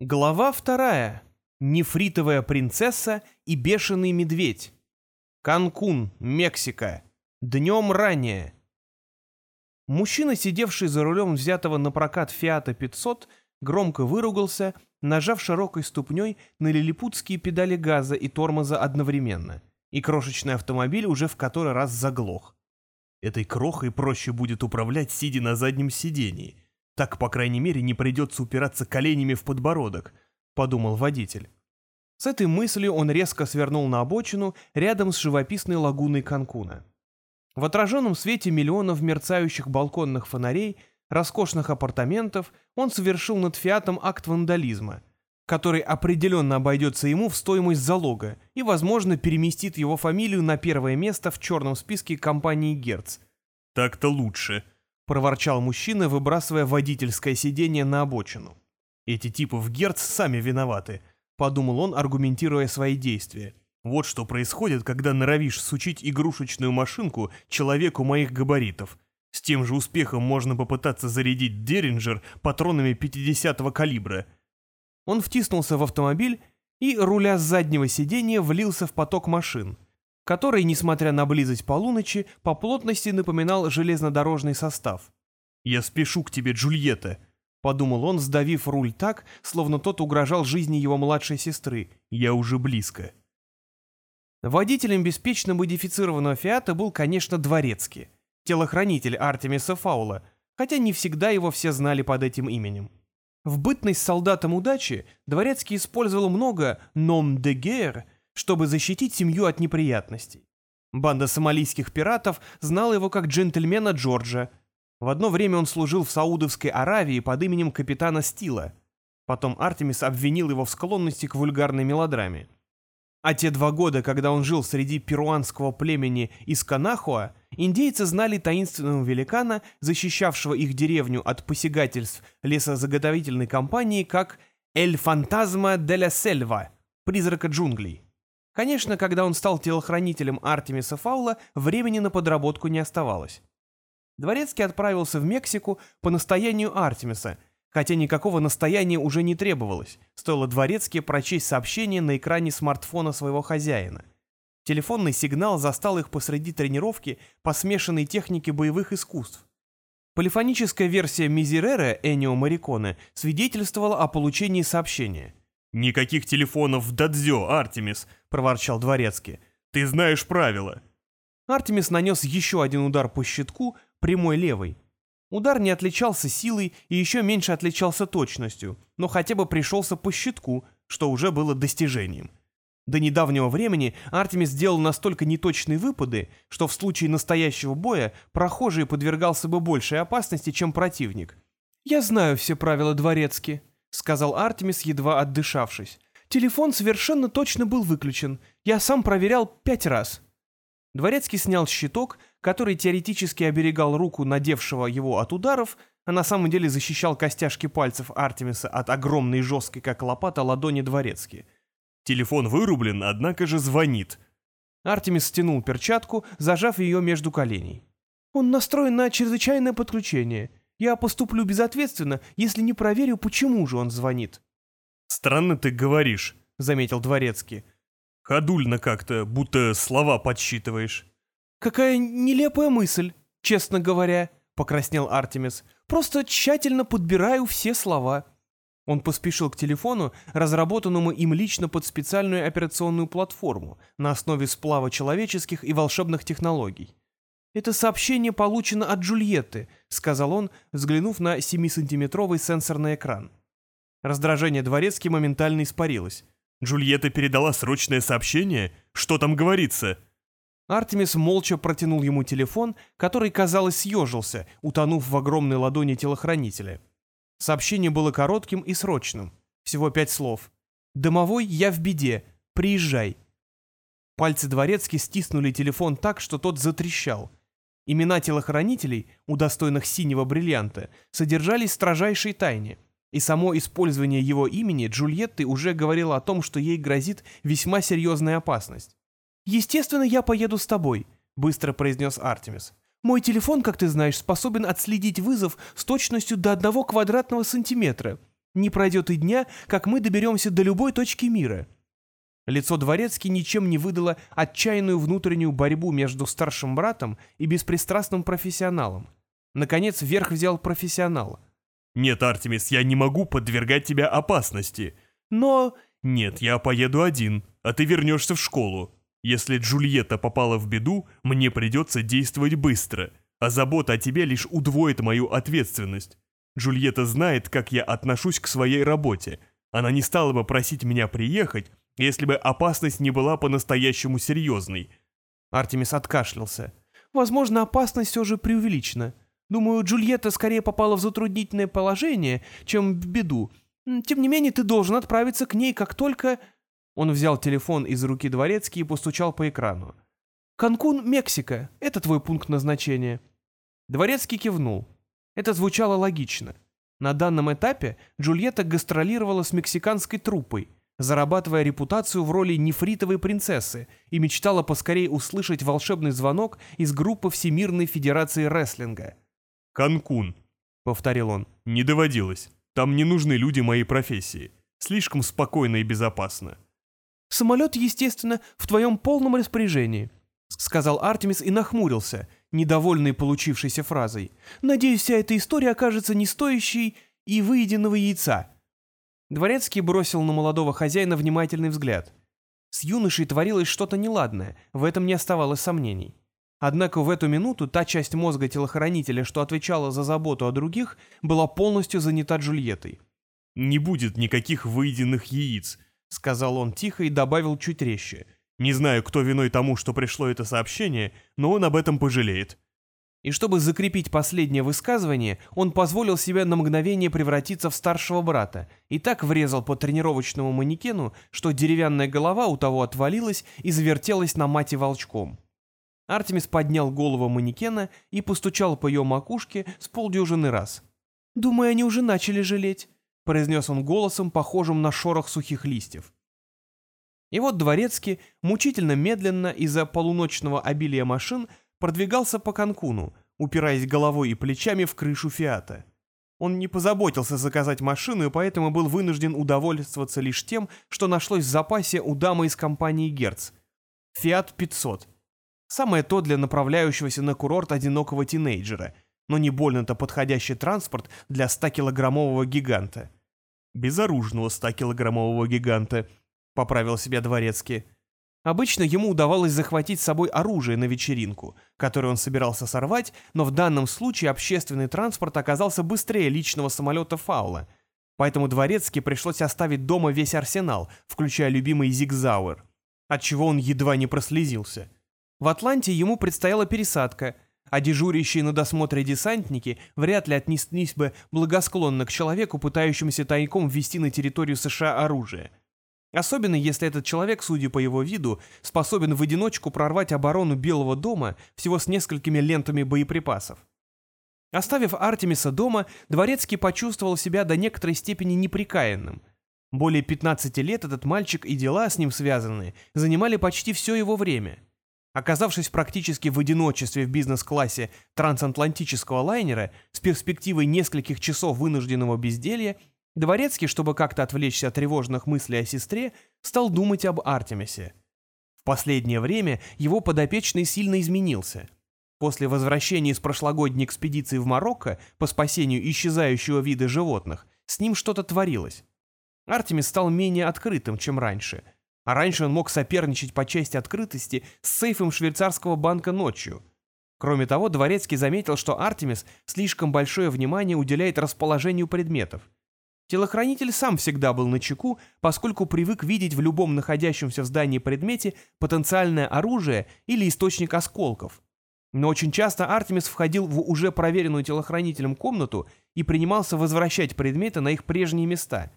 Глава вторая. Нефритовая принцесса и бешеный медведь. Канкун, Мексика. Днем ранее. Мужчина, сидевший за рулем взятого на прокат Фиата 500, громко выругался, нажав широкой ступней на лилипутские педали газа и тормоза одновременно, и крошечный автомобиль уже в который раз заглох. Этой крохой проще будет управлять, сидя на заднем сидении — так, по крайней мере, не придется упираться коленями в подбородок, подумал водитель. С этой мыслью он резко свернул на обочину рядом с живописной лагуной Канкуна. В отраженном свете миллионов мерцающих балконных фонарей, роскошных апартаментов, он совершил над Фиатом акт вандализма, который определенно обойдется ему в стоимость залога и, возможно, переместит его фамилию на первое место в черном списке компании «Герц». «Так-то лучше», проворчал мужчина, выбрасывая водительское сиденье на обочину. «Эти типы в Герц сами виноваты», — подумал он, аргументируя свои действия. «Вот что происходит, когда норовишь сучить игрушечную машинку человеку моих габаритов. С тем же успехом можно попытаться зарядить Деринджер патронами 50-го калибра». Он втиснулся в автомобиль и, руля с заднего сиденья, влился в поток машин — который, несмотря на близость полуночи, по плотности напоминал железнодорожный состав. «Я спешу к тебе, Джульетта», — подумал он, сдавив руль так, словно тот угрожал жизни его младшей сестры. «Я уже близко». Водителем беспечно модифицированного «Фиата» был, конечно, Дворецкий, телохранитель Артемиса Фаула, хотя не всегда его все знали под этим именем. В бытность солдатом удачи Дворецкий использовал много «ном де guerre», чтобы защитить семью от неприятностей. Банда сомалийских пиратов знала его как джентльмена Джорджа. В одно время он служил в Саудовской Аравии под именем капитана Стила. Потом Артемис обвинил его в склонности к вульгарной мелодраме. А те два года, когда он жил среди перуанского племени Исканахуа, индейцы знали таинственного великана, защищавшего их деревню от посягательств лесозаготовительной компании, как «Эль Фантазма де ла Сельва» — призрака джунглей. Конечно, когда он стал телохранителем Артемиса Фаула, времени на подработку не оставалось. Дворецкий отправился в Мексику по настоянию Артемиса, хотя никакого настояния уже не требовалось, стоило Дворецкий прочесть сообщение на экране смартфона своего хозяина. Телефонный сигнал застал их посреди тренировки по смешанной технике боевых искусств. Полифоническая версия Мизерера Энио Мариконе свидетельствовала о получении сообщения. «Никаких телефонов в Дадзё, Артемис!» — проворчал Дворецкий. «Ты знаешь правила!» Артемис нанес еще один удар по щитку, прямой левой. Удар не отличался силой и еще меньше отличался точностью, но хотя бы пришелся по щитку, что уже было достижением. До недавнего времени Артемис делал настолько неточные выпады, что в случае настоящего боя прохожий подвергался бы большей опасности, чем противник. «Я знаю все правила дворецки», — сказал Артемис, едва отдышавшись. «Телефон совершенно точно был выключен. Я сам проверял пять раз». Дворецкий снял щиток, который теоретически оберегал руку надевшего его от ударов, а на самом деле защищал костяшки пальцев Артемиса от огромной жесткой, как лопата, ладони Дворецки. «Телефон вырублен, однако же звонит». Артемис стянул перчатку, зажав ее между коленей. «Он настроен на чрезвычайное подключение. Я поступлю безответственно, если не проверю, почему же он звонит». «Странно ты говоришь», — заметил Дворецкий. «Ходульно как-то, будто слова подсчитываешь». «Какая нелепая мысль, честно говоря», — покраснел Артемис. «Просто тщательно подбираю все слова». Он поспешил к телефону, разработанному им лично под специальную операционную платформу на основе сплава человеческих и волшебных технологий. «Это сообщение получено от Джульетты», — сказал он, взглянув на 7-сантиметровый сенсорный экран. Раздражение Дворецки моментально испарилось. «Джульетта передала срочное сообщение? Что там говорится?» Артемис молча протянул ему телефон, который, казалось, съежился, утонув в огромной ладони телохранителя. Сообщение было коротким и срочным. Всего пять слов. «Домовой, я в беде. Приезжай». Пальцы Дворецки стиснули телефон так, что тот затрещал. Имена телохранителей, удостоенных синего бриллианта, содержались в строжайшей тайне, и само использование его имени Джульетты уже говорило о том, что ей грозит весьма серьезная опасность. «Естественно, я поеду с тобой», — быстро произнес Артемис. «Мой телефон, как ты знаешь, способен отследить вызов с точностью до одного квадратного сантиметра. Не пройдет и дня, как мы доберемся до любой точки мира». Лицо Дворецки ничем не выдало отчаянную внутреннюю борьбу между старшим братом и беспристрастным профессионалом. Наконец, верх взял профессионал. «Нет, Артемис, я не могу подвергать тебя опасности. Но...» «Нет, я поеду один, а ты вернешься в школу. Если Джульетта попала в беду, мне придется действовать быстро, а забота о тебе лишь удвоит мою ответственность. Джульетта знает, как я отношусь к своей работе. Она не стала бы просить меня приехать, если бы опасность не была по-настоящему серьезной». Артемис откашлялся. «Возможно, опасность все же преувеличена. Думаю, Джульетта скорее попала в затруднительное положение, чем в беду. Тем не менее, ты должен отправиться к ней, как только...» Он взял телефон из руки дворецкий и постучал по экрану. «Канкун, Мексика. Это твой пункт назначения». Дворецкий кивнул. Это звучало логично. На данном этапе Джульетта гастролировала с мексиканской труппой, зарабатывая репутацию в роли нефритовой принцессы и мечтала поскорее услышать волшебный звонок из группы Всемирной Федерации Рестлинга. «Канкун», — повторил он, — «не доводилось. Там не нужны люди моей профессии. Слишком спокойно и безопасно». «Самолет, естественно, в твоем полном распоряжении», — сказал Артемис и нахмурился, недовольный получившейся фразой. «Надеюсь, вся эта история окажется не стоящей и выеденного яйца». Дворецкий бросил на молодого хозяина внимательный взгляд. С юношей творилось что-то неладное, в этом не оставалось сомнений. Однако в эту минуту та часть мозга телохранителя, что отвечала за заботу о других, была полностью занята Джульеттой. «Не будет никаких выеденных яиц», — сказал он тихо и добавил чуть резче. «Не знаю, кто виной тому, что пришло это сообщение, но он об этом пожалеет». И чтобы закрепить последнее высказывание, он позволил себе на мгновение превратиться в старшего брата и так врезал по тренировочному манекену, что деревянная голова у того отвалилась и завертелась на мате волчком. Артемис поднял голову манекена и постучал по ее макушке с полдюжины раз. «Думаю, они уже начали жалеть», — произнес он голосом, похожим на шорох сухих листьев. И вот Дворецкий, мучительно медленно из-за полуночного обилия машин, продвигался по Канкуну, упираясь головой и плечами в крышу Фиата. Он не позаботился заказать машину и поэтому был вынужден удовольствоваться лишь тем, что нашлось в запасе у дамы из компании «Герц». «Фиат 500». Самое то для направляющегося на курорт одинокого тинейджера, но не больно-то подходящий транспорт для 100-килограммового гиганта. «Безоружного 100-килограммового гиганта», — поправил себя Дворецкий. Обычно ему удавалось захватить с собой оружие на вечеринку, которую он собирался сорвать, но в данном случае общественный транспорт оказался быстрее личного самолета Фаула, поэтому Дворецкий пришлось оставить дома весь арсенал, включая любимый Зигзауэр, отчего он едва не прослезился. В Атланте ему предстояла пересадка, а дежурящие на досмотре десантники вряд ли отнеслись бы благосклонно к человеку, пытающемуся тайком ввести на территорию США оружие. Особенно если этот человек, судя по его виду, способен в одиночку прорвать оборону Белого дома всего с несколькими лентами боеприпасов. Оставив Артемиса дома, Дворецкий почувствовал себя до некоторой степени неприкаянным. Более 15 лет этот мальчик и дела с ним связанные занимали почти все его время – Оказавшись практически в одиночестве в бизнес-классе трансатлантического лайнера с перспективой нескольких часов вынужденного безделья, Дворецкий, чтобы как-то отвлечься от тревожных мыслей о сестре, стал думать об Артемисе. В последнее время его подопечный сильно изменился. После возвращения из прошлогодней экспедиции в Марокко по спасению исчезающего вида животных, с ним что-то творилось. Артемис стал менее открытым, чем раньше – а раньше он мог соперничать по части открытости с сейфом швейцарского банка ночью. Кроме того, Дворецкий заметил, что Артемис слишком большое внимание уделяет расположению предметов. Телохранитель сам всегда был на чеку, поскольку привык видеть в любом находящемся в здании предмете потенциальное оружие или источник осколков. Но очень часто Артемис входил в уже проверенную телохранителем комнату и принимался возвращать предметы на их прежние места.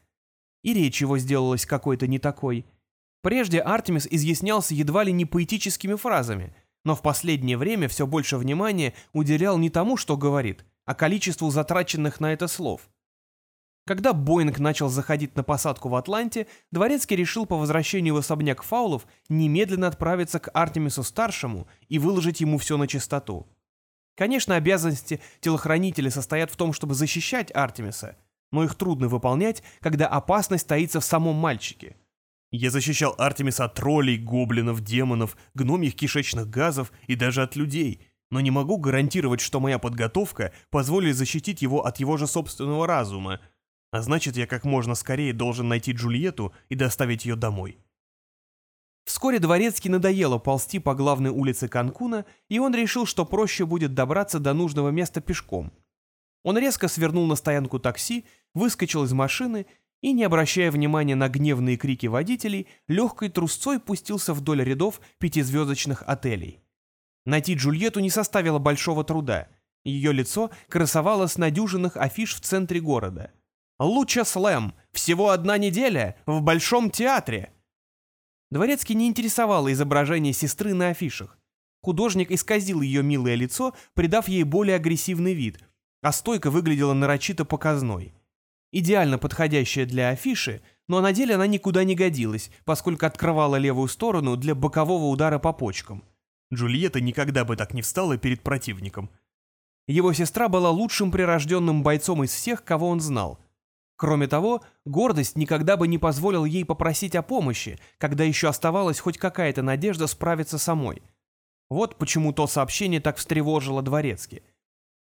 И речь его сделалась какой-то не такой – Прежде Артемис изъяснялся едва ли не поэтическими фразами, но в последнее время все больше внимания уделял не тому, что говорит, а количеству затраченных на это слов. Когда Боинг начал заходить на посадку в Атланте, Дворецкий решил по возвращению в особняк Фаулов немедленно отправиться к Артемису-старшему и выложить ему все на чистоту. Конечно, обязанности телохранителя состоят в том, чтобы защищать Артемиса, но их трудно выполнять, когда опасность таится в самом мальчике. Я защищал Артемиса от троллей, гоблинов, демонов, гномьих кишечных газов и даже от людей, но не могу гарантировать, что моя подготовка позволит защитить его от его же собственного разума, а значит, я как можно скорее должен найти Джульетту и доставить ее домой. Вскоре Дворецкий надоело ползти по главной улице Канкуна, и он решил, что проще будет добраться до нужного места пешком. Он резко свернул на стоянку такси, выскочил из машины и, не обращая внимания на гневные крики водителей, легкой трусцой пустился вдоль рядов пятизвездочных отелей. Найти Джульетту не составило большого труда. Ее лицо красовалось на дюжинах афиш в центре города. «Луча Слэм! Всего одна неделя! В Большом театре!» Дворецкий не интересовало изображение сестры на афишах. Художник исказил ее милое лицо, придав ей более агрессивный вид, а стойка выглядела нарочито показной. Идеально подходящая для афиши, но на деле она никуда не годилась, поскольку открывала левую сторону для бокового удара по почкам. Джульетта никогда бы так не встала перед противником. Его сестра была лучшим прирожденным бойцом из всех, кого он знал — Кроме того, гордость никогда бы не позволила ей попросить о помощи, когда еще оставалась хоть какая-то надежда справиться самой. Вот почему то сообщение так встревожило Дворецки.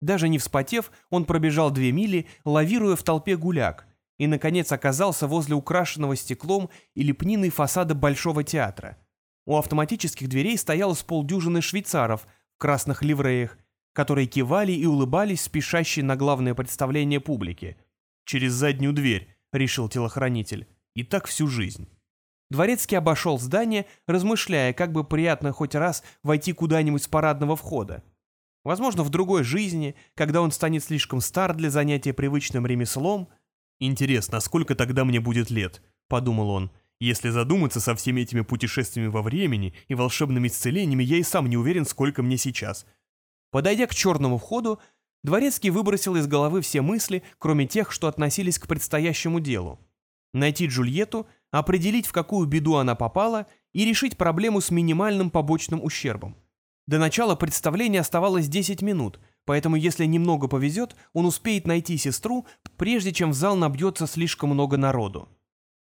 Даже не вспотев, он пробежал две мили, лавируя в толпе гуляк, и, наконец, оказался возле украшенного стеклом и лепниной фасада Большого театра. У автоматических дверей стояло с полдюжины швейцаров в красных ливреях, которые кивали и улыбались спешащей на главное представление публике – «Через заднюю дверь», — решил телохранитель. «И так всю жизнь». Дворецкий обошел здание, размышляя, как бы приятно хоть раз войти куда-нибудь с парадного входа. Возможно, в другой жизни, когда он станет слишком стар для занятия привычным ремеслом. «Интересно, сколько тогда мне будет лет?» — подумал он. «Если задуматься со всеми этими путешествиями во времени и волшебными исцелениями, я и сам не уверен, сколько мне сейчас». Подойдя к черному входу, Дворецкий выбросил из головы все мысли, кроме тех, что относились к предстоящему делу. Найти Джульетту, определить, в какую беду она попала, и решить проблему с минимальным побочным ущербом. До начала представления оставалось 10 минут, поэтому если немного повезет, он успеет найти сестру, прежде чем в зал набьется слишком много народу.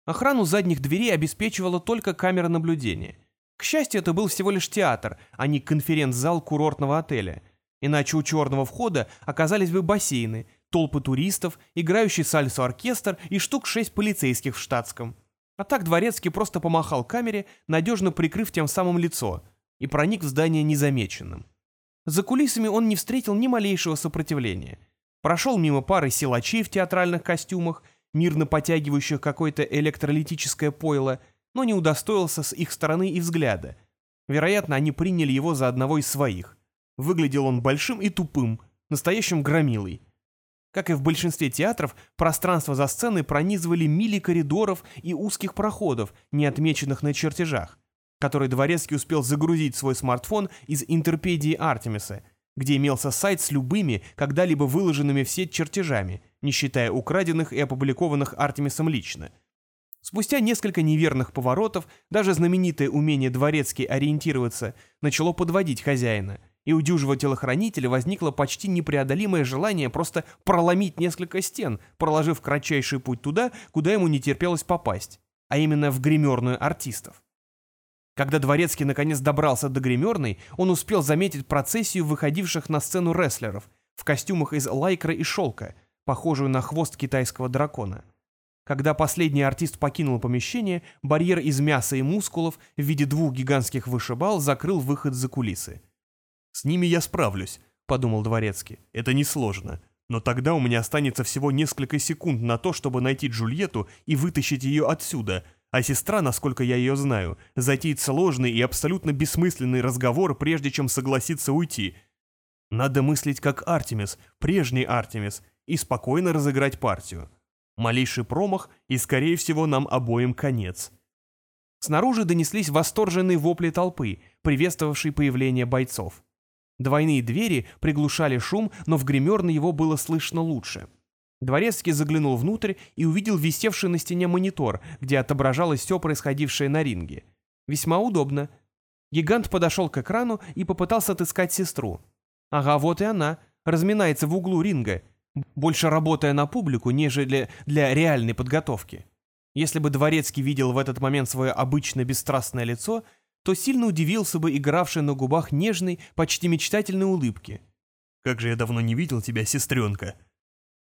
Охрану задних дверей обеспечивала только камера наблюдения. К счастью, это был всего лишь театр, а не конференц-зал курортного отеля – Иначе у черного входа оказались бы бассейны, толпы туристов, играющий сальсу оркестр и штук шесть полицейских в штатском. А так Дворецкий просто помахал камере, надежно прикрыв тем самым лицо, и проник в здание незамеченным. За кулисами он не встретил ни малейшего сопротивления. Прошел мимо пары силачей в театральных костюмах, мирно потягивающих какое-то электролитическое пойло, но не удостоился с их стороны и взгляда. Вероятно, они приняли его за одного из своих. Выглядел он большим и тупым, настоящим громилой. Как и в большинстве театров, пространство за сценой пронизывали мили коридоров и узких проходов, не отмеченных на чертежах, которые Дворецкий успел загрузить свой смартфон из интерпедии Артемиса, где имелся сайт с любыми, когда-либо выложенными в сеть чертежами, не считая украденных и опубликованных Артемисом лично. Спустя несколько неверных поворотов даже знаменитое умение Дворецкий ориентироваться начало подводить хозяина – и у дюжего телохранителя возникло почти непреодолимое желание просто проломить несколько стен, проложив кратчайший путь туда, куда ему не терпелось попасть, а именно в гримерную артистов. Когда Дворецкий наконец добрался до гримерной, он успел заметить процессию выходивших на сцену рестлеров в костюмах из лайкра и шелка, похожую на хвост китайского дракона. Когда последний артист покинул помещение, барьер из мяса и мускулов в виде двух гигантских вышибал закрыл выход за кулисы. «С ними я справлюсь», — подумал Дворецкий. «Это несложно. Но тогда у меня останется всего несколько секунд на то, чтобы найти Джульетту и вытащить ее отсюда, а сестра, насколько я ее знаю, затеет сложный и абсолютно бессмысленный разговор, прежде чем согласиться уйти. Надо мыслить как Артемис, прежний Артемис, и спокойно разыграть партию. Малейший промах, и, скорее всего, нам обоим конец». Снаружи донеслись восторженные вопли толпы, приветствовавшей появление бойцов. Двойные двери приглушали шум, но в гримерной его было слышно лучше. Дворецкий заглянул внутрь и увидел висевший на стене монитор, где отображалось все происходившее на ринге. Весьма удобно. Гигант подошел к экрану и попытался отыскать сестру. Ага, вот и она, разминается в углу ринга. больше работая на публику, нежели для реальной подготовки. Если бы Дворецкий видел в этот момент свое обычное бесстрастное лицо, то сильно удивился бы игравшей на губах нежной, почти мечтательной улыбки. «Как же я давно не видел тебя, сестренка!»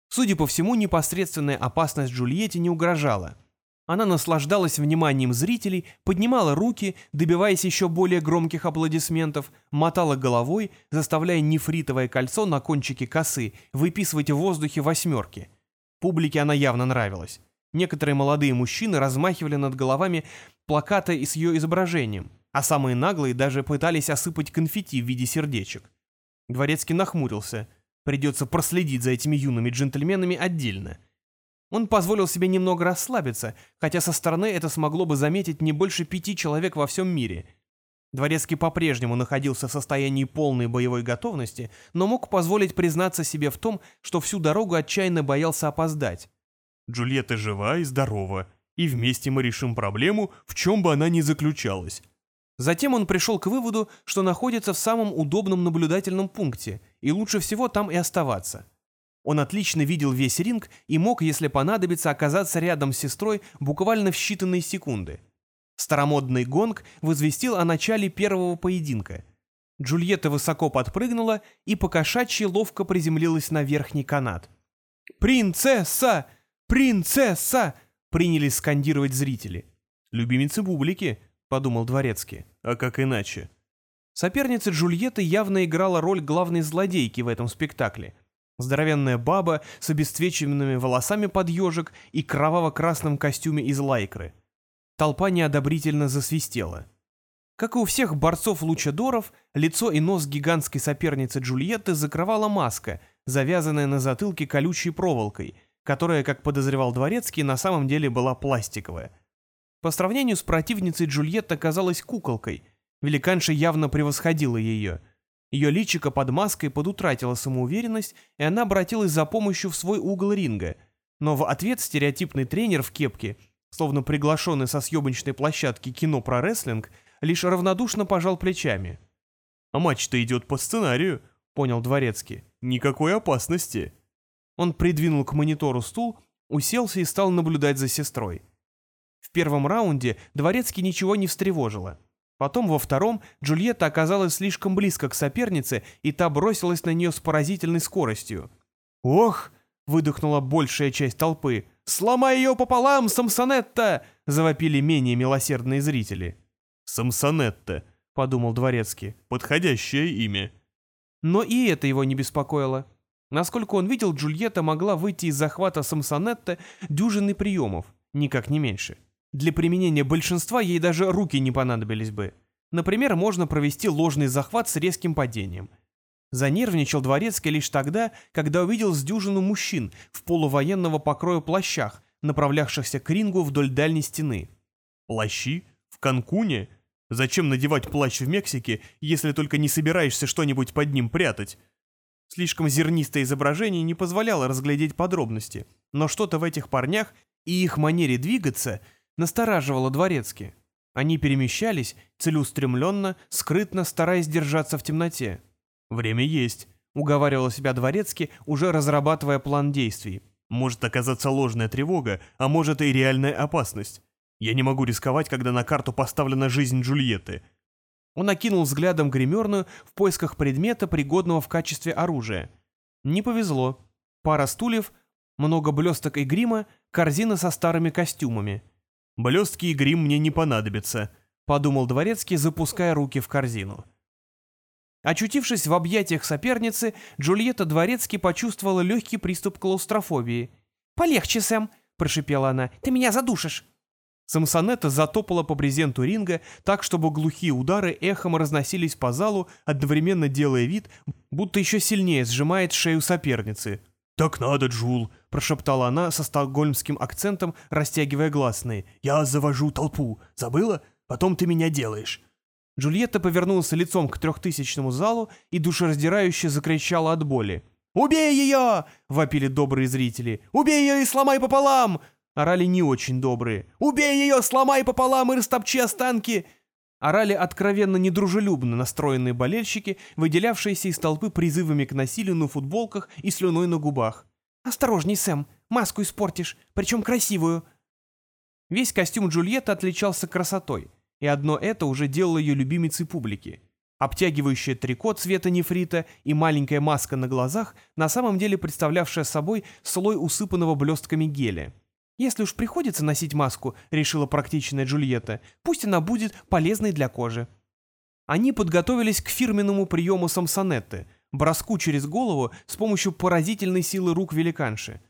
Судя по всему, непосредственная опасность Джульетте не угрожала. Она наслаждалась вниманием зрителей, поднимала руки, добиваясь еще более громких аплодисментов, мотала головой, заставляя нефритовое кольцо на кончике косы выписывать в воздухе восьмерки. Публике она явно нравилась. Некоторые молодые мужчины размахивали над головами плакаты с ее изображением а самые наглые даже пытались осыпать конфетти в виде сердечек. Дворецкий нахмурился. Придется проследить за этими юными джентльменами отдельно. Он позволил себе немного расслабиться, хотя со стороны это смогло бы заметить не больше пяти человек во всем мире. Дворецкий по-прежнему находился в состоянии полной боевой готовности, но мог позволить признаться себе в том, что всю дорогу отчаянно боялся опоздать. «Джульетта жива и здорова, и вместе мы решим проблему, в чем бы она ни заключалась», Затем он пришел к выводу, что находится в самом удобном наблюдательном пункте, и лучше всего там и оставаться. Он отлично видел весь ринг и мог, если понадобится, оказаться рядом с сестрой буквально в считанные секунды. Старомодный гонг возвестил о начале первого поединка. Джульетта высоко подпрыгнула и покошачьи ловко приземлилась на верхний канат. «Принцесса! Принцесса!» принялись скандировать зрители. Любимицы публики, — подумал Дворецкий. «А как иначе?» Соперница Джульетты явно играла роль главной злодейки в этом спектакле. Здоровенная баба с обесцвеченными волосами под ежик и кроваво-красном костюме из лайкры. Толпа неодобрительно засвистела. Как и у всех борцов-лучадоров, лицо и нос гигантской соперницы Джульетты закрывала маска, завязанная на затылке колючей проволокой, которая, как подозревал Дворецкий, на самом деле была пластиковая. По сравнению с противницей Джульетта казалась куколкой. Великанша явно превосходила ее. Ее личико под маской подутратило самоуверенность, и она обратилась за помощью в свой угол ринга. Но в ответ стереотипный тренер в кепке, словно приглашенный со съемочной площадки кино про рестлинг, лишь равнодушно пожал плечами. «А матч-то идет по сценарию», — понял Дворецкий. «Никакой опасности». Он придвинул к монитору стул, уселся и стал наблюдать за сестрой. В первом раунде Дворецкий ничего не встревожило. Потом во втором Джульетта оказалась слишком близко к сопернице, и та бросилась на нее с поразительной скоростью. «Ох!» — выдохнула большая часть толпы. «Сломай ее пополам, Самсонетта!» — завопили менее милосердные зрители. «Самсонетта», — подумал Дворецкий, — «подходящее имя». Но и это его не беспокоило. Насколько он видел, Джульетта могла выйти из захвата Самсонетта дюжины приемов, никак не меньше. Для применения большинства ей даже руки не понадобились бы. Например, можно провести ложный захват с резким падением. Занервничал Дворецкий лишь тогда, когда увидел с дюжину мужчин в полувоенного покроя плащах, направлявшихся к рингу вдоль дальней стены. «Плащи? В Канкуне? Зачем надевать плащ в Мексике, если только не собираешься что-нибудь под ним прятать?» Слишком зернистое изображение не позволяло разглядеть подробности, но что-то в этих парнях и их манере двигаться – настораживало дворецки. Они перемещались целеустремленно, скрытно, стараясь держаться в темноте. «Время есть», — уговаривал себя дворецкий, уже разрабатывая план действий. «Может оказаться ложная тревога, а может и реальная опасность. Я не могу рисковать, когда на карту поставлена жизнь Джульетты». Он окинул взглядом гримерную в поисках предмета, пригодного в качестве оружия. Не повезло. Пара стульев, много блесток и грима, корзина со старыми костюмами. Блестки и грим мне не понадобятся», — подумал Дворецкий, запуская руки в корзину. Очутившись в объятиях соперницы, Джульетта Дворецкий почувствовала легкий приступ клаустрофобии. «Полегче, Сэм», — прошипела она, — «ты меня задушишь». Самсонетта затопала по брезенту ринга так, чтобы глухие удары эхом разносились по залу, одновременно делая вид, будто еще сильнее сжимает шею соперницы. «Так надо, Джул», — прошептала она со стокгольмским акцентом, растягивая гласные. «Я завожу толпу. Забыла? Потом ты меня делаешь». Джульетта повернулась лицом к трехтысячному залу и душераздирающе закричала от боли. «Убей ее!» — вопили добрые зрители. «Убей ее и сломай пополам!» — орали не очень добрые. «Убей ее, сломай пополам и растопчи останки!» Орали откровенно недружелюбно настроенные болельщики, выделявшиеся из толпы призывами к насилию на футболках и слюной на губах. «Осторожней, Сэм, маску испортишь, причем красивую». Весь костюм Джульетты отличался красотой, и одно это уже делало ее любимицей публики. Обтягивающее трико цвета нефрита и маленькая маска на глазах, на самом деле представлявшая собой слой усыпанного блестками геля. «Если уж приходится носить маску», — решила практичная Джульетта, «пусть она будет полезной для кожи». Они подготовились к фирменному приему самсонетты, броску через голову с помощью поразительной силы рук великанши.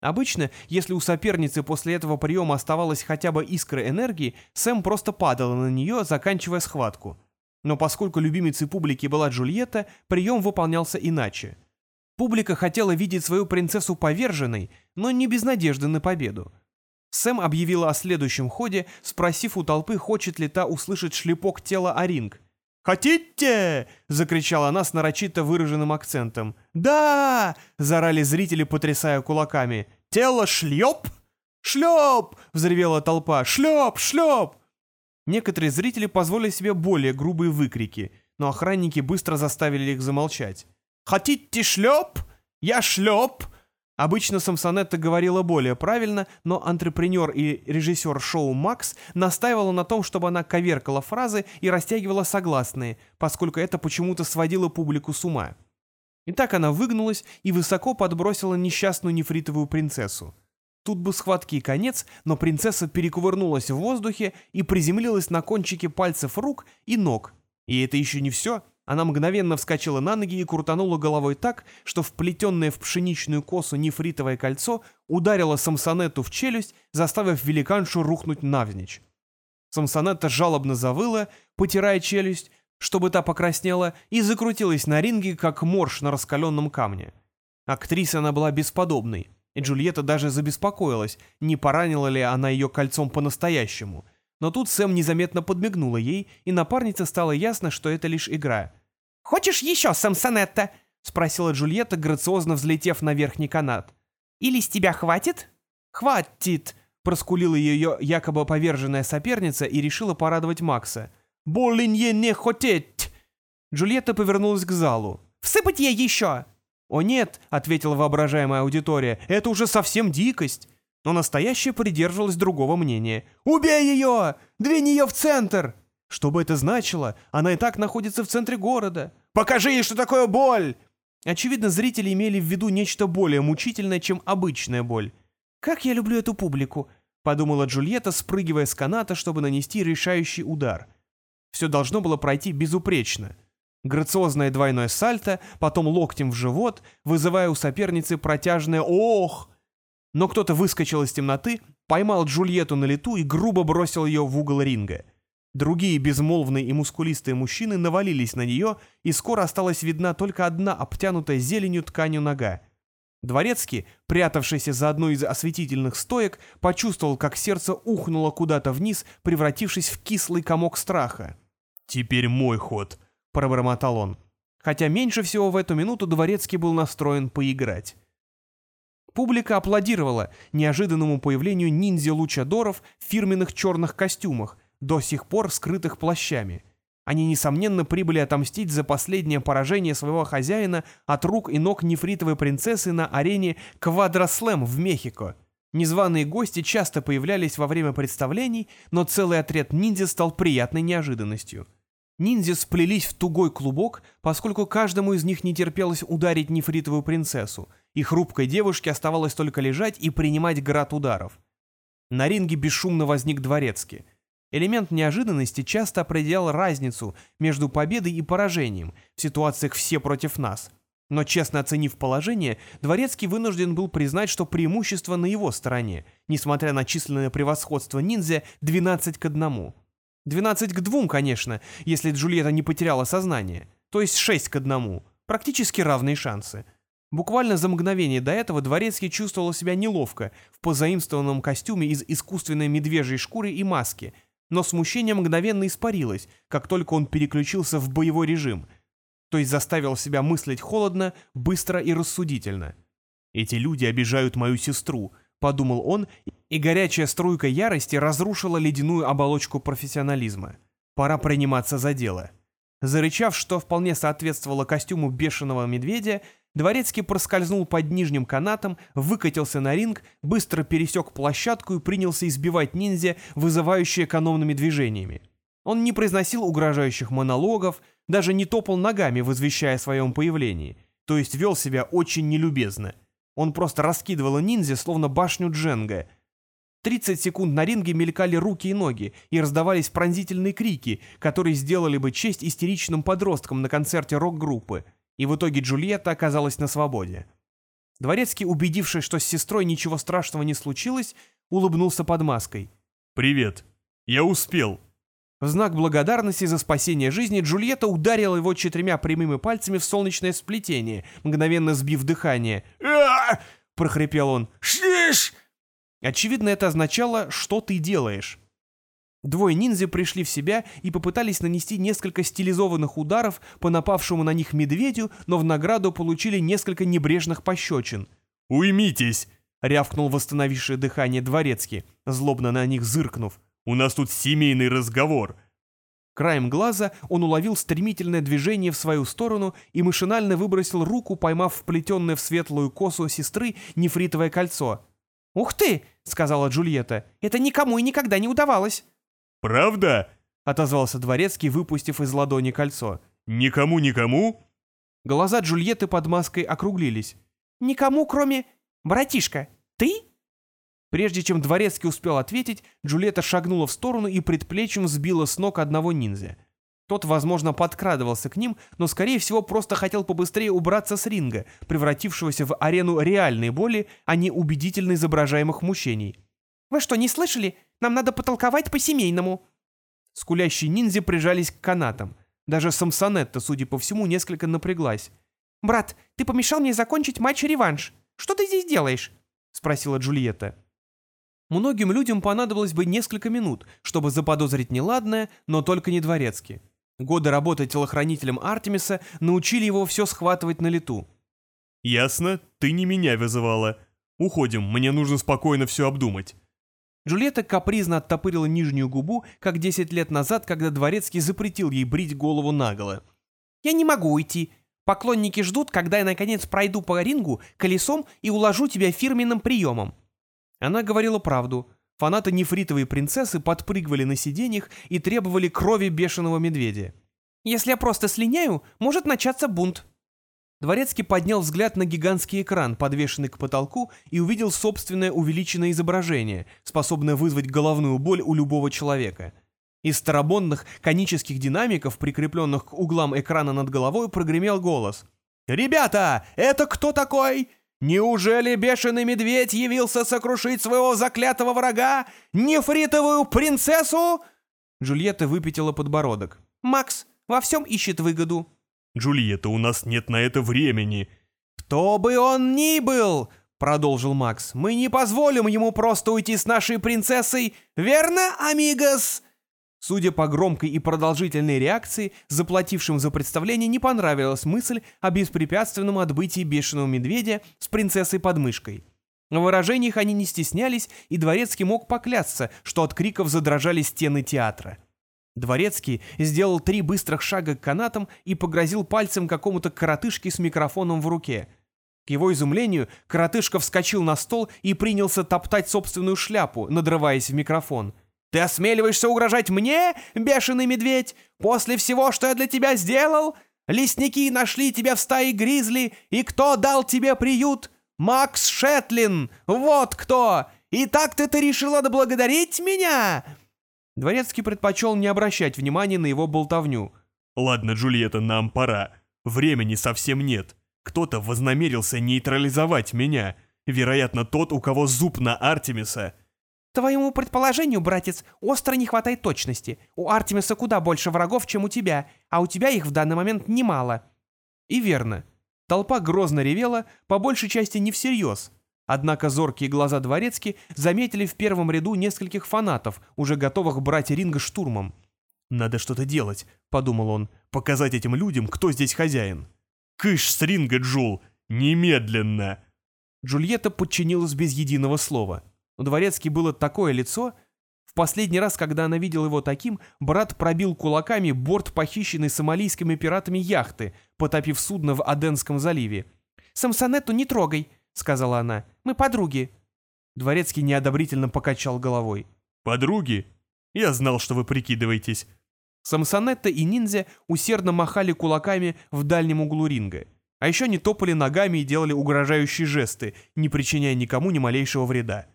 Обычно, если у соперницы после этого приема оставалась хотя бы искра энергии, Сэм просто падала на нее, заканчивая схватку. Но поскольку любимицей публики была Джульетта, прием выполнялся иначе. Публика хотела видеть свою принцессу поверженной, но не без надежды на победу. Сэм объявила о следующем ходе, спросив у толпы, хочет ли та услышать шлепок тела о ринг. «Хотите?» — закричала она с нарочито выраженным акцентом. «Да!» — зарали зрители, потрясая кулаками. «Тело шлеп?» «Шлеп!» — взревела толпа. «Шлеп! Шлеп!» Некоторые зрители позволили себе более грубые выкрики, но охранники быстро заставили их замолчать. «Хотите шлеп? Я шлеп!» Обычно Самсонетта говорила более правильно, но антрепренер и режиссер шоу Макс настаивала на том, чтобы она коверкала фразы и растягивала согласные, поскольку это почему-то сводило публику с ума. И так она выгнулась и высоко подбросила несчастную нефритовую принцессу. Тут бы схватки и конец, но принцесса перекувырнулась в воздухе и приземлилась на кончике пальцев рук и ног. И это еще не все — она мгновенно вскочила на ноги и крутанула головой так, что вплетенное в пшеничную косу нефритовое кольцо ударило Самсонетту в челюсть, заставив великаншу рухнуть навзничь. Самсонетта жалобно завыла, потирая челюсть, чтобы та покраснела, и закрутилась на ринге, как морж на раскаленном камне. Актриса она была бесподобной, и Джульетта даже забеспокоилась, не поранила ли она ее кольцом по-настоящему — но тут Сэм незаметно подмигнула ей, и напарнице стало ясно, что это лишь игра. «Хочешь еще, Самсонетта?» — спросила Джульетта, грациозно взлетев на верхний канат. «Или с тебя хватит?» «Хватит!» — проскулила ее якобы поверженная соперница и решила порадовать Макса. «Болинье не хотеть!» Джульетта повернулась к залу. «Всыпать ей еще!» «О нет!» — ответила воображаемая аудитория. «Это уже совсем дикость!» но настоящая придерживалась другого мнения. «Убей ее! Двинь ее в центр!» Что бы это значило? Она и так находится в центре города. «Покажи ей, что такое боль!» Очевидно, зрители имели в виду нечто более мучительное, чем обычная боль. «Как я люблю эту публику!» — подумала Джульетта, спрыгивая с каната, чтобы нанести решающий удар. Все должно было пройти безупречно. Грациозное двойное сальто, потом локтем в живот, вызывая у соперницы протяжное «Ох!» но кто-то выскочил из темноты, поймал Джульетту на лету и грубо бросил ее в угол ринга. Другие безмолвные и мускулистые мужчины навалились на нее, и скоро осталась видна только одна обтянутая зеленью тканью нога. Дворецкий, прятавшийся за одной из осветительных стоек, почувствовал, как сердце ухнуло куда-то вниз, превратившись в кислый комок страха. «Теперь мой ход», — пробормотал он. Хотя меньше всего в эту минуту Дворецкий был настроен поиграть. Публика аплодировала неожиданному появлению ниндзя-лучадоров в фирменных черных костюмах, до сих пор скрытых плащами. Они, несомненно, прибыли отомстить за последнее поражение своего хозяина от рук и ног нефритовой принцессы на арене Квадрослэм в Мехико. Незваные гости часто появлялись во время представлений, но целый отряд ниндзя стал приятной неожиданностью. Ниндзя сплелись в тугой клубок, поскольку каждому из них не терпелось ударить нефритовую принцессу, и хрупкой девушке оставалось только лежать и принимать град ударов. На ринге бесшумно возник дворецкий. Элемент неожиданности часто определял разницу между победой и поражением в ситуациях «все против нас». Но честно оценив положение, Дворецкий вынужден был признать, что преимущество на его стороне, несмотря на численное превосходство ниндзя 12 к 1. 12 к 2, конечно, если Джульетта не потеряла сознание, то есть 6 к 1, практически равные шансы. Буквально за мгновение до этого Дворецкий чувствовал себя неловко в позаимствованном костюме из искусственной медвежьей шкуры и маски, но смущение мгновенно испарилось, как только он переключился в боевой режим, то есть заставил себя мыслить холодно, быстро и рассудительно. «Эти люди обижают мою сестру», — подумал он, и горячая струйка ярости разрушила ледяную оболочку профессионализма. «Пора приниматься за дело». Зарычав, что вполне соответствовало костюму бешеного медведя, Дворецкий проскользнул под нижним канатом, выкатился на ринг, быстро пересек площадку и принялся избивать ниндзя, вызывающие экономными движениями. Он не произносил угрожающих монологов, даже не топал ногами, возвещая о своем появлении, то есть вел себя очень нелюбезно. Он просто раскидывал ниндзя, словно башню Дженга. 30 секунд на ринге мелькали руки и ноги, и раздавались пронзительные крики, которые сделали бы честь истеричным подросткам на концерте рок-группы — и в итоге Джульетта оказалась на свободе. Дворецкий, убедившись, что с сестрой ничего страшного не случилось, улыбнулся под маской. «Привет. Я успел». В знак благодарности за спасение жизни Джульетта ударила его четырьмя прямыми пальцами в солнечное сплетение, мгновенно сбив дыхание. «А-а-а!» прохрипел он. «Шиш!» Очевидно, это означало «что ты делаешь?». Двое ниндзя пришли в себя и попытались нанести несколько стилизованных ударов по напавшему на них медведю, но в награду получили несколько небрежных пощечин. «Уймитесь!» — рявкнул восстановившее дыхание дворецкий, злобно на них зыркнув. «У нас тут семейный разговор!» Краем глаза он уловил стремительное движение в свою сторону и машинально выбросил руку, поймав вплетенное в светлую косу сестры нефритовое кольцо. «Ух ты!» — сказала Джульетта. «Это никому и никогда не удавалось!» «Правда?» — отозвался дворецкий, выпустив из ладони кольцо. «Никому-никому?» Глаза Джульетты под маской округлились. «Никому, кроме... братишка, ты?» Прежде чем дворецкий успел ответить, Джульетта шагнула в сторону и предплечьем сбила с ног одного ниндзя. Тот, возможно, подкрадывался к ним, но, скорее всего, просто хотел побыстрее убраться с ринга, превратившегося в арену реальной боли, а не убедительно изображаемых мучений. «Вы что, не слышали? Нам надо потолковать по-семейному». Скулящие ниндзя прижались к канатам. Даже Самсонетта, судя по всему, несколько напряглась. «Брат, ты помешал мне закончить матч-реванш. Что ты здесь делаешь?» — спросила Джульетта. Многим людям понадобилось бы несколько минут, чтобы заподозрить неладное, но только не дворецкий. Годы работы телохранителем Артемиса научили его все схватывать на лету. «Ясно, ты не меня вызывала. Уходим, мне нужно спокойно все обдумать». Джульетта капризно оттопырила нижнюю губу, как 10 лет назад, когда Дворецкий запретил ей брить голову наголо. «Я не могу уйти. Поклонники ждут, когда я, наконец, пройду по рингу колесом и уложу тебя фирменным приемом». Она говорила правду. Фанаты нефритовой принцессы подпрыгивали на сиденьях и требовали крови бешеного медведя. «Если я просто слиняю, может начаться бунт», Дворецкий поднял взгляд на гигантский экран, подвешенный к потолку, и увидел собственное увеличенное изображение, способное вызвать головную боль у любого человека. Из старобонных конических динамиков, прикрепленных к углам экрана над головой, прогремел голос. «Ребята, это кто такой? Неужели бешеный медведь явился сокрушить своего заклятого врага, нефритовую принцессу?» Джульетта выпятила подбородок. «Макс во всем ищет выгоду. «Джульетта, у нас нет на это времени». «Кто бы он ни был!» — продолжил Макс. «Мы не позволим ему просто уйти с нашей принцессой, верно, амигос?» Судя по громкой и продолжительной реакции, заплатившим за представление не понравилась мысль о беспрепятственном отбытии бешеного медведя с принцессой под мышкой. В выражениях они не стеснялись, и Дворецкий мог поклясться, что от криков задрожали стены театра. Дворецкий сделал три быстрых шага к канатам и погрозил пальцем какому-то коротышке с микрофоном в руке. К его изумлению, коротышка вскочил на стол и принялся топтать собственную шляпу, надрываясь в микрофон. «Ты осмеливаешься угрожать мне, бешеный медведь, после всего, что я для тебя сделал? Лесники нашли тебя в стае гризли, и кто дал тебе приют? Макс Шетлин, вот кто! И так ты-то решил отблагодарить меня?» Дворецкий предпочел не обращать внимания на его болтовню. «Ладно, Джульетта, нам пора. Времени совсем нет. Кто-то вознамерился нейтрализовать меня. Вероятно, тот, у кого зуб на Артемиса». «Твоему предположению, братец, остро не хватает точности. У Артемиса куда больше врагов, чем у тебя, а у тебя их в данный момент немало». И верно. Толпа грозно ревела, по большей части не всерьез, Однако зоркие глаза Дворецки заметили в первом ряду нескольких фанатов, уже готовых брать ринга штурмом. «Надо что-то делать», — подумал он, — «показать этим людям, кто здесь хозяин». «Кыш с ринга, Джул! Немедленно!» Джульетта подчинилась без единого слова. У Дворецки было такое лицо... В последний раз, когда она видела его таким, брат пробил кулаками борт похищенной сомалийскими пиратами яхты, потопив судно в Аденском заливе. «Самсонетту не трогай», — сказала она. «Мы подруги». Дворецкий неодобрительно покачал головой. «Подруги? Я знал, что вы прикидываетесь». Самсонетта и ниндзя усердно махали кулаками в дальнем углу ринга. А еще они топали ногами и делали угрожающие жесты, не причиняя никому ни малейшего вреда.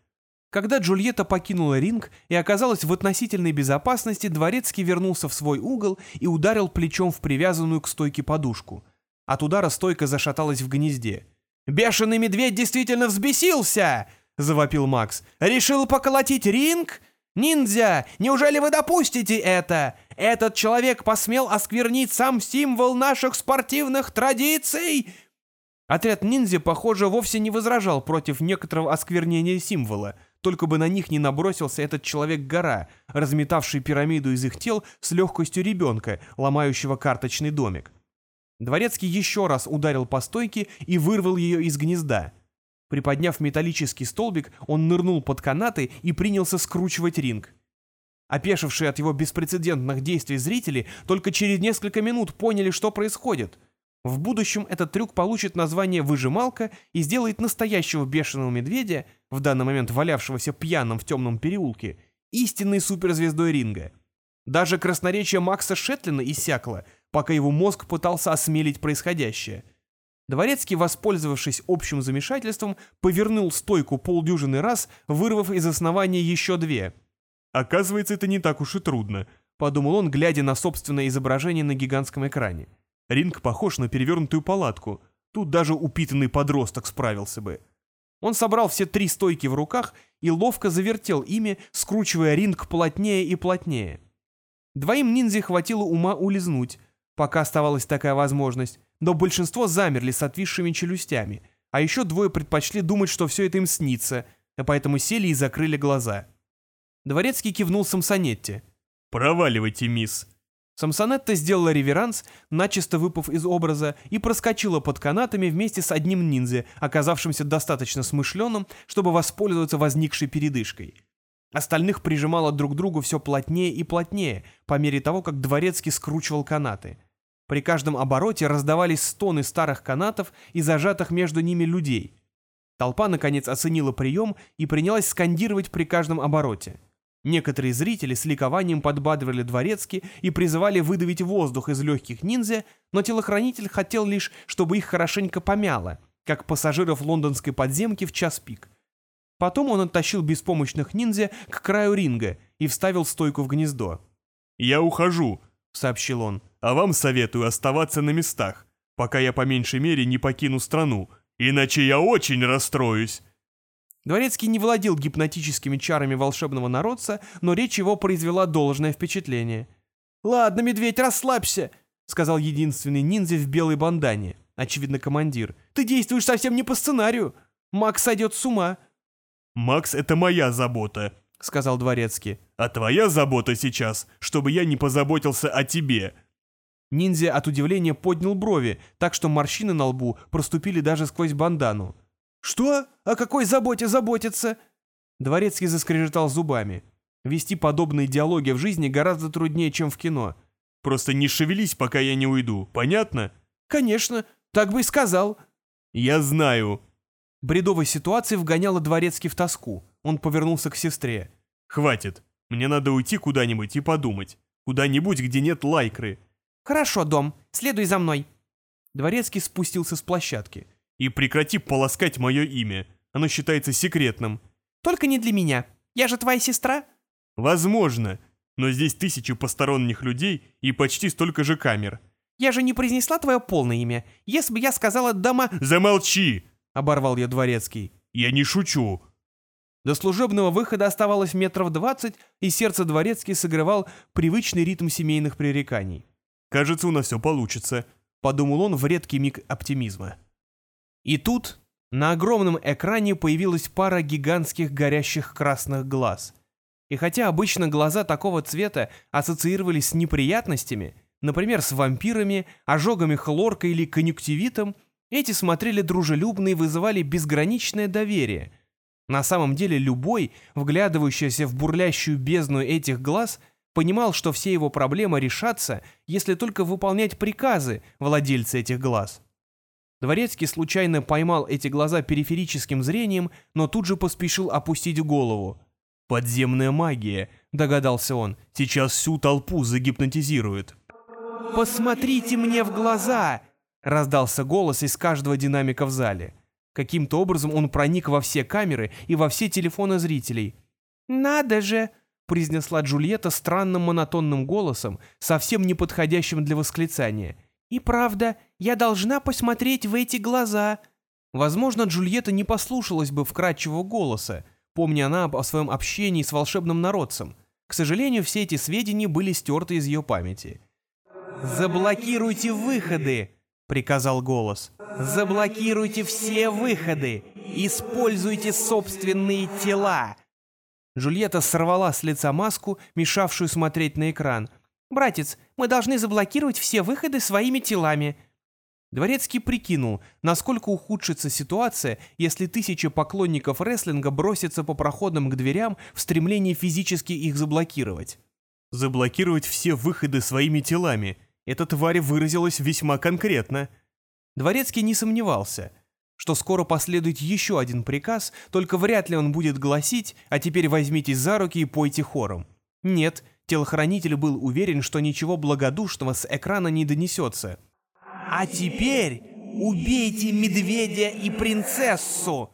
Когда Джульетта покинула ринг и оказалась в относительной безопасности, Дворецкий вернулся в свой угол и ударил плечом в привязанную к стойке подушку. От удара стойка зашаталась в гнезде. «Бешеный медведь действительно взбесился!» — завопил Макс. «Решил поколотить ринг? Ниндзя, неужели вы допустите это? Этот человек посмел осквернить сам символ наших спортивных традиций!» Отряд ниндзя, похоже, вовсе не возражал против некоторого осквернения символа, только бы на них не набросился этот человек-гора, разметавший пирамиду из их тел с легкостью ребенка, ломающего карточный домик. Дворецкий еще раз ударил по стойке и вырвал ее из гнезда. Приподняв металлический столбик, он нырнул под канаты и принялся скручивать ринг. Опешившие от его беспрецедентных действий зрители только через несколько минут поняли, что происходит. В будущем этот трюк получит название «выжималка» и сделает настоящего бешеного медведя, в данный момент валявшегося пьяным в темном переулке, истинной суперзвездой ринга. Даже красноречие Макса Шетлина иссякло, пока его мозг пытался осмелить происходящее. Дворецкий, воспользовавшись общим замешательством, повернул стойку полдюжины раз, вырвав из основания еще две — Оказывается, это не так уж и трудно, подумал он, глядя на собственное изображение на гигантском экране. Ринг похож на перевернутую палатку. Тут даже упитанный подросток справился бы. Он собрал все три стойки в руках и ловко завертел ими, скручивая ринг плотнее и плотнее. Двоим ниндзя хватило ума улизнуть, пока оставалась такая возможность, но большинство замерли с отвисшими челюстями, а еще двое предпочли думать, что все это им снится, а поэтому сели и закрыли глаза. Дворецкий кивнул Самсонетте. «Проваливайте, мисс». Самсонетта сделала реверанс, начисто выпав из образа, и проскочила под канатами вместе с одним ниндзя, оказавшимся достаточно смышленым, чтобы воспользоваться возникшей передышкой. Остальных прижимало друг к другу все плотнее и плотнее, по мере того, как Дворецкий скручивал канаты. При каждом обороте раздавались стоны старых канатов и зажатых между ними людей. Толпа, наконец, оценила прием и принялась скандировать при каждом обороте. Некоторые зрители с ликованием подбадривали дворецки и призывали выдавить воздух из легких ниндзя, но телохранитель хотел лишь, чтобы их хорошенько помяло, как пассажиров лондонской подземки в час пик. Потом он оттащил беспомощных ниндзя к краю ринга и вставил стойку в гнездо. «Я ухожу», — сообщил он, — «а вам советую оставаться на местах, пока я по меньшей мере не покину страну, иначе я очень расстроюсь». Дворецкий не владел гипнотическими чарами волшебного народца, но речь его произвела должное впечатление. «Ладно, медведь, расслабься», — сказал единственный ниндзя в белой бандане, очевидно, командир. «Ты действуешь совсем не по сценарию. Макс сойдет с ума». «Макс — это моя забота», — сказал Дворецкий. «А твоя забота сейчас, чтобы я не позаботился о тебе». Ниндзя от удивления поднял брови, так что морщины на лбу проступили даже сквозь бандану. «Что? О какой заботе заботиться?» Дворецкий заскрежетал зубами. Вести подобные диалоги в жизни гораздо труднее, чем в кино. «Просто не шевелись, пока я не уйду, понятно?» «Конечно, так бы и сказал». «Я знаю». Бредовая ситуация вгоняла Дворецкий в тоску. Он повернулся к сестре. «Хватит. Мне надо уйти куда-нибудь и подумать. Куда-нибудь, где нет лайкры». «Хорошо, Дом. Следуй за мной». Дворецкий спустился с площадки. И прекрати полоскать мое имя. Оно считается секретным. Только не для меня. Я же твоя сестра. Возможно. Но здесь тысячи посторонних людей и почти столько же камер. Я же не произнесла твое полное имя. Если бы я сказала «дома...» «Замолчи!» — оборвал я дворецкий. «Я не шучу!» До служебного выхода оставалось метров двадцать, и сердце дворецкий сыгрывал привычный ритм семейных пререканий. «Кажется, у нас все получится», — подумал он в редкий миг оптимизма. И тут на огромном экране появилась пара гигантских горящих красных глаз. И хотя обычно глаза такого цвета ассоциировались с неприятностями, например, с вампирами, ожогами хлоркой или конъюнктивитом, эти смотрели дружелюбно и вызывали безграничное доверие. На самом деле любой, вглядывающийся в бурлящую бездну этих глаз, понимал, что все его проблемы решатся, если только выполнять приказы владельца этих глаз. Дворецкий случайно поймал эти глаза периферическим зрением, но тут же поспешил опустить голову. «Подземная магия», — догадался он, — «сейчас всю толпу загипнотизирует». «Посмотрите мне в глаза!» — раздался голос из каждого динамика в зале. Каким-то образом он проник во все камеры и во все телефоны зрителей. «Надо же!» — произнесла Джульетта странным монотонным голосом, совсем не подходящим для восклицания. «И правда, я должна посмотреть в эти глаза». Возможно, Джульетта не послушалась бы вкрадчивого голоса, помня она о своем общении с волшебным народцем. К сожалению, все эти сведения были стерты из ее памяти. «Заблокируйте выходы!» — приказал голос. «Заблокируйте все выходы! Используйте собственные тела!» Джульетта сорвала с лица маску, мешавшую смотреть на экран. «Братец, мы должны заблокировать все выходы своими телами». Дворецкий прикинул, насколько ухудшится ситуация, если тысячи поклонников рестлинга бросятся по проходам к дверям в стремлении физически их заблокировать. «Заблокировать все выходы своими телами», эта тварь выразилась весьма конкретно. Дворецкий не сомневался, что скоро последует еще один приказ, только вряд ли он будет гласить «а теперь возьмитесь за руки и пойте хором». Нет, телохранитель был уверен, что ничего благодушного с экрана не донесется. «А теперь убейте медведя и принцессу!»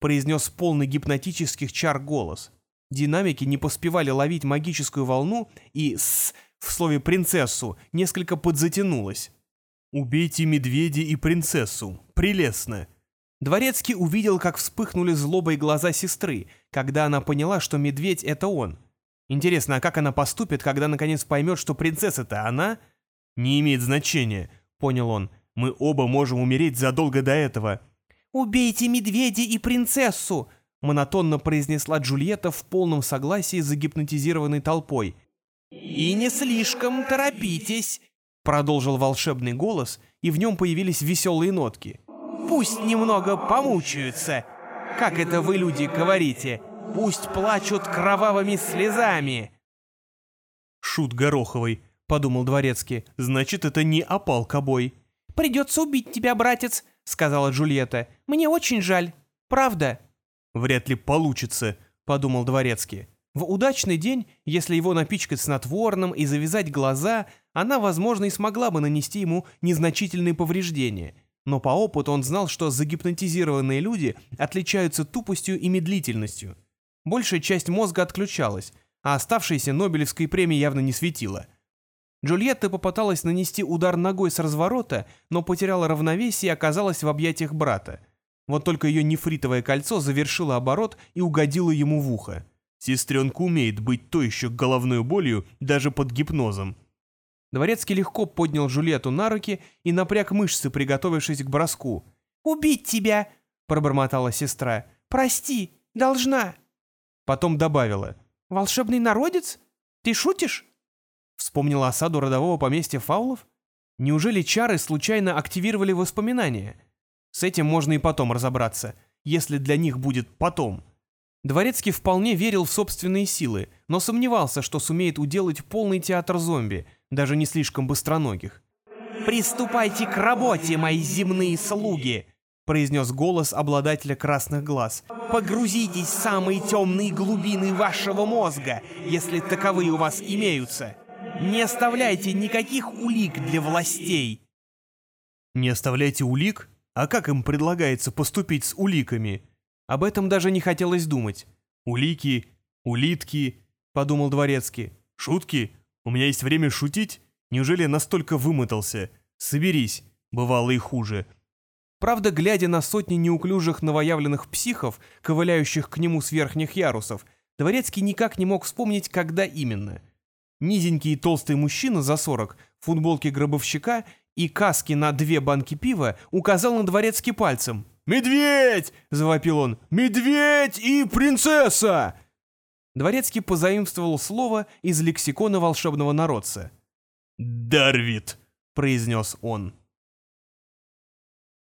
произнес полный гипнотических чар голос. Динамики не поспевали ловить магическую волну, и «с» в слове «принцессу» несколько подзатянулось. «Убейте медведя и принцессу. Прелестно!» Дворецкий увидел, как вспыхнули злобой глаза сестры, когда она поняла, что медведь — это он. Интересно, а как она поступит, когда наконец поймет, что принцесса-то она? «Не имеет значения», — понял он. «Мы оба можем умереть задолго до этого». «Убейте медведя и принцессу!» — монотонно произнесла Джульетта в полном согласии с загипнотизированной толпой. «И не слишком торопитесь», — продолжил волшебный голос, и в нем появились веселые нотки. «Пусть немного помучаются. Как это вы, люди, говорите? Пусть плачут кровавыми слезами». «Шут Гороховый», — подумал Дворецкий, — «значит, это не опал кобой». «Придется убить тебя, братец», — сказала Джульетта. «Мне очень жаль. Правда». «Вряд ли получится», — подумал Дворецкий. В удачный день, если его напичкать снотворным и завязать глаза, она, возможно, и смогла бы нанести ему незначительные повреждения. Но по опыту он знал, что загипнотизированные люди отличаются тупостью и медлительностью. Большая часть мозга отключалась, а оставшаяся Нобелевской премии явно не светила. Джульетта попыталась нанести удар ногой с разворота, но потеряла равновесие и оказалась в объятиях брата. Вот только ее нефритовое кольцо завершило оборот и угодило ему в ухо. Сестренка умеет быть то еще головной болью даже под гипнозом. Дворецкий легко поднял Жюлету на руки и напряг мышцы, приготовившись к броску. «Убить тебя!» — пробормотала сестра. «Прости, должна!» Потом добавила. «Волшебный народец? Ты шутишь?» Вспомнила осаду родового поместья фаулов? Неужели чары случайно активировали воспоминания? С этим можно и потом разобраться, если для них будет «потом». Дворецкий вполне верил в собственные силы, но сомневался, что сумеет уделать полный театр зомби, даже не слишком быстроногих. «Приступайте к работе, мои земные слуги!» — произнес голос обладателя красных глаз. «Погрузитесь в самые темные глубины вашего мозга, если таковые у вас имеются. Не оставляйте никаких улик для властей». «Не оставляйте улик? А как им предлагается поступить с уликами?» Об этом даже не хотелось думать. «Улики, улитки», — подумал Дворецкий. «Шутки? У меня есть время шутить? Неужели я настолько вымотался? Соберись, бывало и хуже». Правда, глядя на сотни неуклюжих новоявленных психов, ковыляющих к нему с верхних ярусов, Дворецкий никак не мог вспомнить, когда именно. Низенький и толстый мужчина за сорок, в футболке гробовщика и каски на две банки пива указал на Дворецкий пальцем. «Медведь!» — завопил он. «Медведь и принцесса!» Дворецкий позаимствовал слово из лексикона волшебного народца. «Дарвит!» — произнес он.